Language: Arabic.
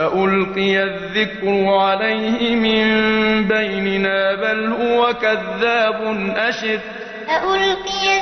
ألقي الذِّكْرُ عَلَيْهِ مِن بَيْنِنَا بَلْ هُوَ كَذَّابٌ أَشِرٌ أَأُلْقِيَ